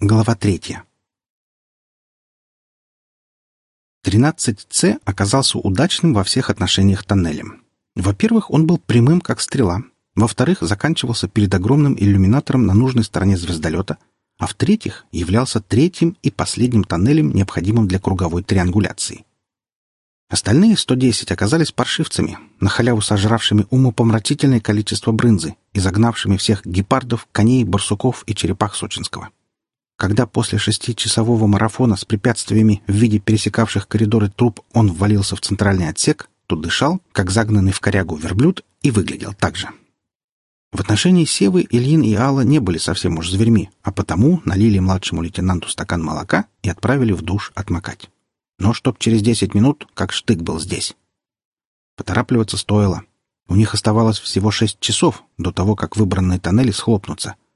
Глава третья. 13С оказался удачным во всех отношениях тоннелем. Во-первых, он был прямым, как стрела. Во-вторых, заканчивался перед огромным иллюминатором на нужной стороне звездолета. А в-третьих, являлся третьим и последним тоннелем, необходимым для круговой триангуляции. Остальные 110 оказались паршивцами, на халяву сожравшими умопомрачительное количество брынзы и загнавшими всех гепардов, коней, барсуков и черепах сочинского. Когда после шестичасового марафона с препятствиями в виде пересекавших коридоры труп он ввалился в центральный отсек, то дышал, как загнанный в корягу верблюд, и выглядел так же. В отношении Севы Ильин и Алла не были совсем уж зверьми, а потому налили младшему лейтенанту стакан молока и отправили в душ отмокать. Но чтоб через десять минут, как штык был здесь. Поторапливаться стоило. У них оставалось всего шесть часов до того, как выбранные тоннели схлопнутся —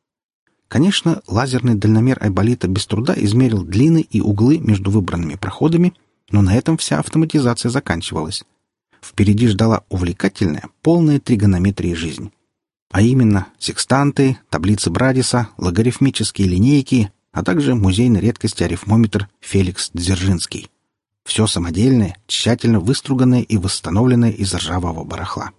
Конечно, лазерный дальномер Айболита без труда измерил длины и углы между выбранными проходами, но на этом вся автоматизация заканчивалась. Впереди ждала увлекательная, полная тригонометрия жизнь. А именно секстанты, таблицы Брадиса, логарифмические линейки, а также музейной редкости арифмометр Феликс Дзержинский. Все самодельное, тщательно выструганное и восстановленное из ржавого барахла.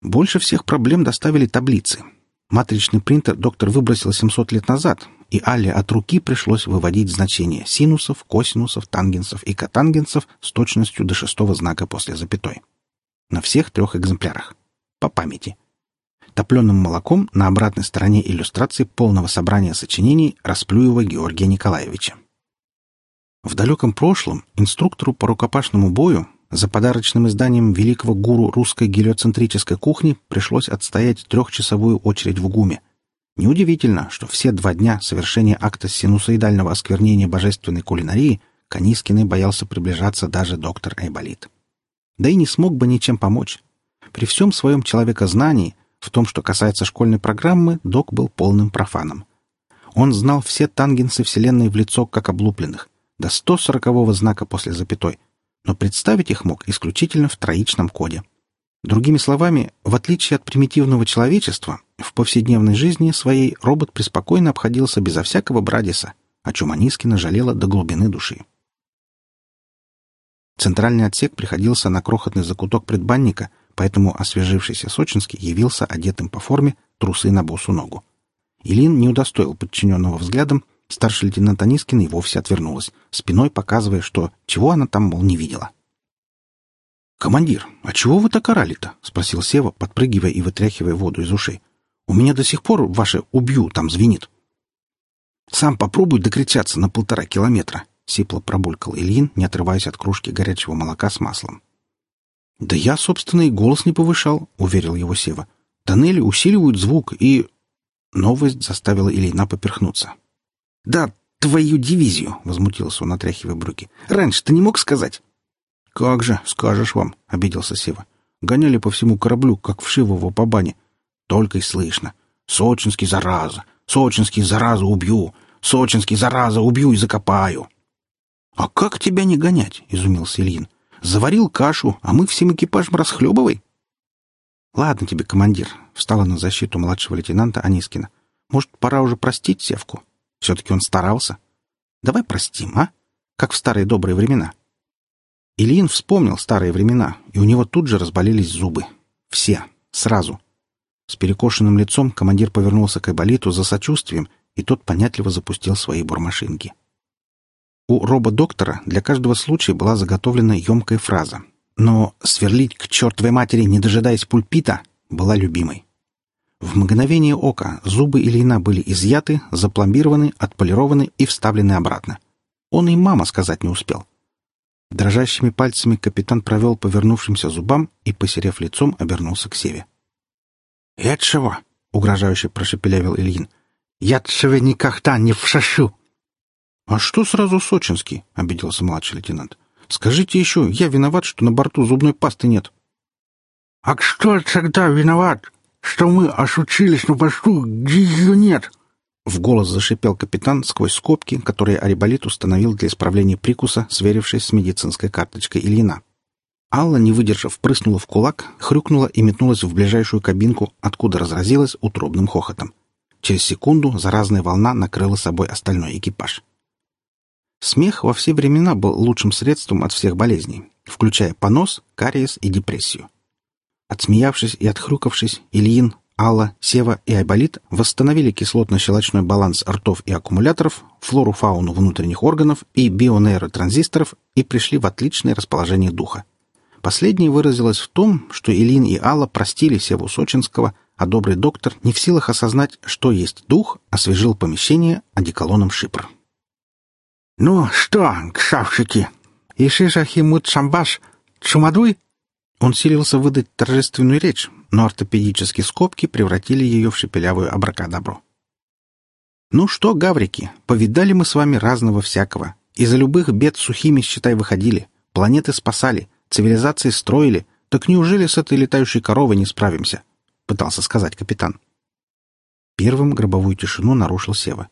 Больше всех проблем доставили таблицы — Матричный принтер доктор выбросил 700 лет назад, и Алле от руки пришлось выводить значения синусов, косинусов, тангенсов и котангенсов с точностью до шестого знака после запятой. На всех трех экземплярах. По памяти. Топленым молоком на обратной стороне иллюстрации полного собрания сочинений Расплюева Георгия Николаевича. В далеком прошлом инструктору по рукопашному бою за подарочным изданием великого гуру русской гелиоцентрической кухни пришлось отстоять трехчасовую очередь в ГУМе. Неудивительно, что все два дня совершения акта синусоидального осквернения божественной кулинарии Канискиной боялся приближаться даже доктор Айболит. Да и не смог бы ничем помочь. При всем своем человекознании, в том, что касается школьной программы, док был полным профаном. Он знал все тангенсы Вселенной в лицо, как облупленных, до 140-го знака после запятой — но представить их мог исключительно в троичном коде. Другими словами, в отличие от примитивного человечества, в повседневной жизни своей робот преспокойно обходился безо всякого Брадиса, о чем Анискина жалела до глубины души. Центральный отсек приходился на крохотный закуток предбанника, поэтому освежившийся Сочинский явился одетым по форме, трусы на босу ногу. Илин не удостоил подчиненного взглядом, Старший лейтенант Анискин и вовсе отвернулась, спиной показывая, что чего она там, мол, не видела. «Командир, а чего вы так орали-то?» — спросил Сева, подпрыгивая и вытряхивая воду из ушей. «У меня до сих пор ваше «убью» там звенит». «Сам попробуй докричаться на полтора километра», — сипло пробулькал Ильин, не отрываясь от кружки горячего молока с маслом. «Да я, собственно, и голос не повышал», — уверил его Сева. «Тоннели усиливают звук, и...» Новость заставила Ильина поперхнуться. «Да, твою дивизию!» — возмутился он, отряхивая брюки. «Раньше ты не мог сказать?» «Как же, скажешь вам!» — обиделся Сева. «Гоняли по всему кораблю, как вшивого по бане. Только и слышно. Сочинский, зараза! Сочинский, зараза, убью! Сочинский, зараза, убью и закопаю!» «А как тебя не гонять?» — изумился Ильин. «Заварил кашу, а мы всем экипажем расхлебывай!» «Ладно тебе, командир», — встала на защиту младшего лейтенанта Анискина. «Может, пора уже простить Севку?» Все-таки он старался. Давай простим, а? Как в старые добрые времена. Ильин вспомнил старые времена, и у него тут же разболелись зубы. Все. Сразу. С перекошенным лицом командир повернулся к Айболиту за сочувствием, и тот понятливо запустил свои бормашинки. У робо-доктора для каждого случая была заготовлена емкая фраза. Но «сверлить к чертовой матери, не дожидаясь пульпита» была любимой. В мгновение ока зубы Ильина были изъяты, запломбированы, отполированы и вставлены обратно. Он и мама сказать не успел. Дрожащими пальцами капитан провел по вернувшимся зубам и, посерев лицом, обернулся к Севе. «Я чего?» — угрожающе прошепелявил Ильин. «Я тебе никогда не вшашу!» «А что сразу Сочинский?» — обиделся младший лейтенант. «Скажите еще, я виноват, что на борту зубной пасты нет». «А кто тогда виноват?» Что мы ошучились на посту, где ее нет!» В голос зашипел капитан сквозь скобки, которые Арибалит установил для исправления прикуса, сверившись с медицинской карточкой Ильина. Алла, не выдержав, прыснула в кулак, хрюкнула и метнулась в ближайшую кабинку, откуда разразилась утробным хохотом. Через секунду заразная волна накрыла собой остальной экипаж. Смех во все времена был лучшим средством от всех болезней, включая понос, кариес и депрессию. Отсмеявшись и отхрюкавшись, Ильин, Алла, Сева и Айболит восстановили кислотно-щелочной баланс ртов и аккумуляторов, флору-фауну внутренних органов и бионейротранзисторов и пришли в отличное расположение духа. Последнее выразилось в том, что Ильин и Алла простили Севу Сочинского, а добрый доктор, не в силах осознать, что есть дух, освежил помещение одеколоном шипр. «Ну что, кшавшики, ишишахимут шамбаш, чумадуй?» Он силился выдать торжественную речь, но ортопедические скобки превратили ее в шепелявую абракадабру. «Ну что, гаврики, повидали мы с вами разного всякого. Из-за любых бед сухими, считай, выходили. Планеты спасали, цивилизации строили. Так неужели с этой летающей коровой не справимся?» — пытался сказать капитан. Первым гробовую тишину нарушил Сева.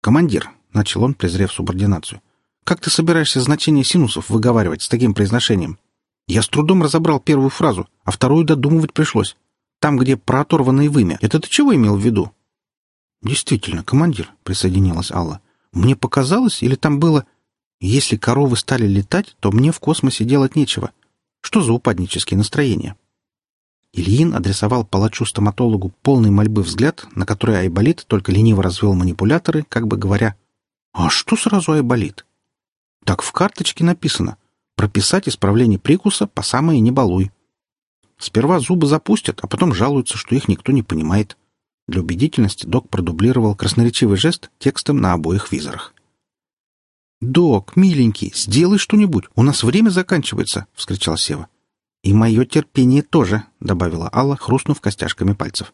«Командир», — начал он, презрев субординацию, — «как ты собираешься значение синусов выговаривать с таким произношением?» Я с трудом разобрал первую фразу, а вторую додумывать пришлось. Там, где про оторванное вымя. Это ты чего имел в виду? Действительно, командир, присоединилась Алла. Мне показалось, или там было... Если коровы стали летать, то мне в космосе делать нечего. Что за упаднические настроения? Ильин адресовал палачу-стоматологу полный мольбы взгляд, на который Айболит только лениво развел манипуляторы, как бы говоря, «А что сразу Айболит?» «Так в карточке написано прописать исправление прикуса по самое не балуй. Сперва зубы запустят, а потом жалуются, что их никто не понимает. Для убедительности док продублировал красноречивый жест текстом на обоих визорах. «Док, миленький, сделай что-нибудь, у нас время заканчивается!» — вскричал Сева. «И мое терпение тоже», — добавила Алла, хрустнув костяшками пальцев.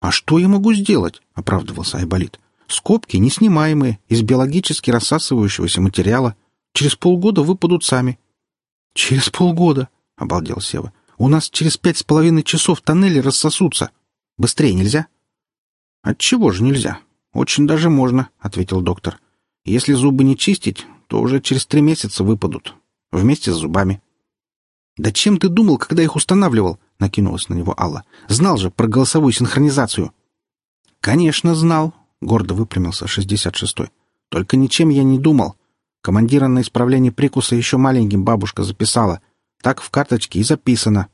«А что я могу сделать?» — оправдывался Айболит. «Скобки неснимаемые, из биологически рассасывающегося материала. Через полгода выпадут сами. — Через полгода, — обалдел Сева. — У нас через пять с половиной часов тоннели рассосутся. Быстрее нельзя? — Отчего же нельзя? Очень даже можно, — ответил доктор. — Если зубы не чистить, то уже через три месяца выпадут. Вместе с зубами. — Да чем ты думал, когда их устанавливал? — накинулась на него Алла. — Знал же про голосовую синхронизацию. — Конечно, знал, — гордо выпрямился шестьдесят шестой. — Только ничем я не думал. — Командира на исправление прикуса еще маленьким бабушка записала. Так в карточке и записано.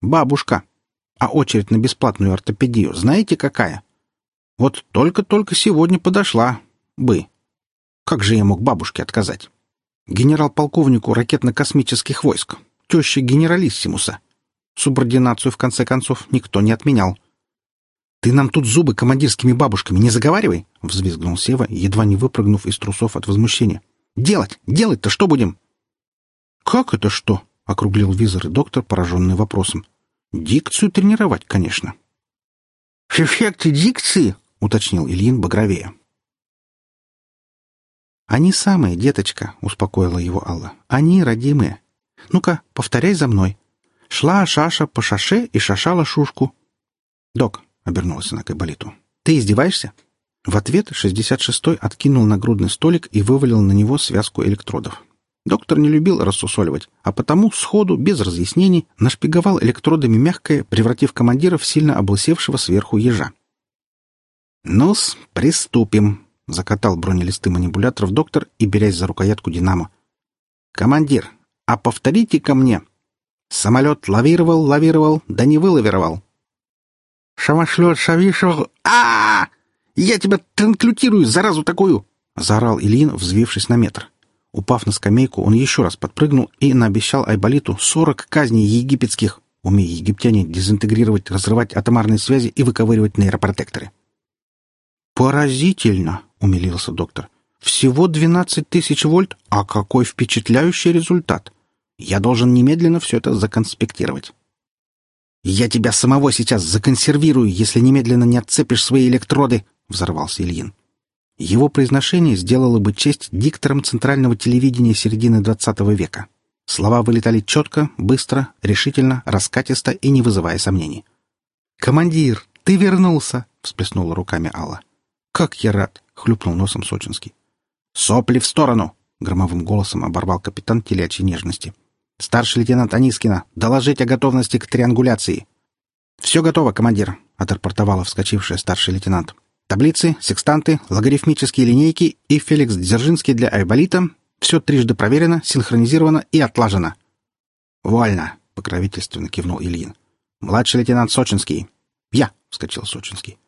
Бабушка. А очередь на бесплатную ортопедию знаете какая? Вот только-только сегодня подошла. Бы. Как же я мог бабушке отказать? Генерал-полковнику ракетно-космических войск. Теща генералиссимуса. Субординацию, в конце концов, никто не отменял. «Ты нам тут зубы командирскими бабушками не заговаривай!» — взвизгнул Сева, едва не выпрыгнув из трусов от возмущения. Делать? Делать-то что будем?» «Как это что?» — округлил визор и доктор, пораженный вопросом. «Дикцию тренировать, конечно». «Эффекты дикции?» — уточнил Ильин багровее. «Они самые, деточка», — успокоила его Алла. «Они родимые. Ну-ка, повторяй за мной. Шла Шаша по шаше и шашала шушку». «Док», — обернулась она к Айболиту, — «ты издеваешься?» В ответ 66-й откинул нагрудный столик и вывалил на него связку электродов. Доктор не любил рассусоливать, а потому сходу, без разъяснений, нашпиговал электродами мягкое, превратив командира в сильно облысевшего сверху ежа. «Ну-с, приступим», — закатал бронелисты манипуляторов доктор и берясь за рукоятку «Динамо». «Командир, а повторите ко мне. Самолет лавировал, лавировал, да не вылавировал». «Шамашлет, шавишел, а, -а, -а «Я тебя транклютирую, заразу такую!» — заорал Ильин, взвившись на метр. Упав на скамейку, он еще раз подпрыгнул и наобещал Айболиту сорок казней египетских, умея египтяне дезинтегрировать, разрывать атомарные связи и выковыривать нейропротекторы. «Поразительно!» — умилился доктор. «Всего двенадцать тысяч вольт, а какой впечатляющий результат! Я должен немедленно все это законспектировать». «Я тебя самого сейчас законсервирую, если немедленно не отцепишь свои электроды!» Взорвался Ильин. Его произношение сделало бы честь дикторам центрального телевидения середины XX века. Слова вылетали четко, быстро, решительно, раскатисто и не вызывая сомнений. «Командир, ты вернулся!» — всплеснула руками Алла. «Как я рад!» — хлюпнул носом Сочинский. «Сопли в сторону!» — громовым голосом оборвал капитан телячьей нежности. «Старший лейтенант Анискина, доложить о готовности к триангуляции!» «Все готово, командир!» — отрапортовала вскочившая старший лейтенант. «Таблицы, секстанты, логарифмические линейки и Феликс Дзержинский для Айболита — все трижды проверено, синхронизировано и отлажено». «Вольно», — покровительственно кивнул Ильин. «Младший лейтенант Сочинский». «Я», — вскочил Сочинский.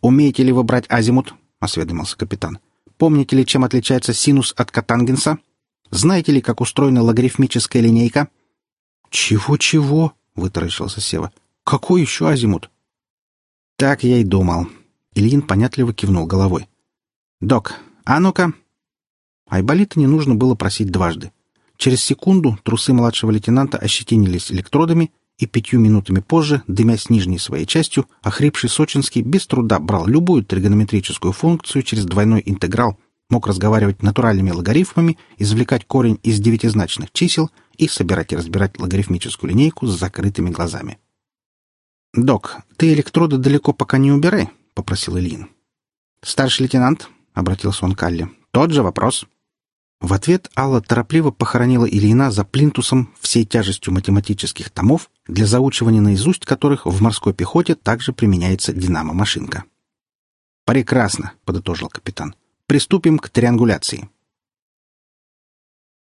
«Умеете ли вы брать азимут?» — осведомился капитан. «Помните ли, чем отличается синус от катангенса? Знаете ли, как устроена логарифмическая линейка?» «Чего-чего?» — вытаращился Сева. «Какой еще азимут?» «Так я и думал». Ильин понятливо кивнул головой. «Док, а ну-ка!» Айболита не нужно было просить дважды. Через секунду трусы младшего лейтенанта ощетинились электродами, и пятью минутами позже, дымясь нижней своей частью, охрипший Сочинский без труда брал любую тригонометрическую функцию через двойной интеграл, мог разговаривать натуральными логарифмами, извлекать корень из девятизначных чисел и собирать и разбирать логарифмическую линейку с закрытыми глазами. «Док, ты электроды далеко пока не убирай», — попросил Ильин. «Старший лейтенант», — обратился он к Алле, — «тот же вопрос». В ответ Алла торопливо похоронила Ильина за плинтусом всей тяжестью математических томов, для заучивания наизусть которых в морской пехоте также применяется динамо-машинка. «Прекрасно», — подытожил капитан. «Приступим к триангуляции».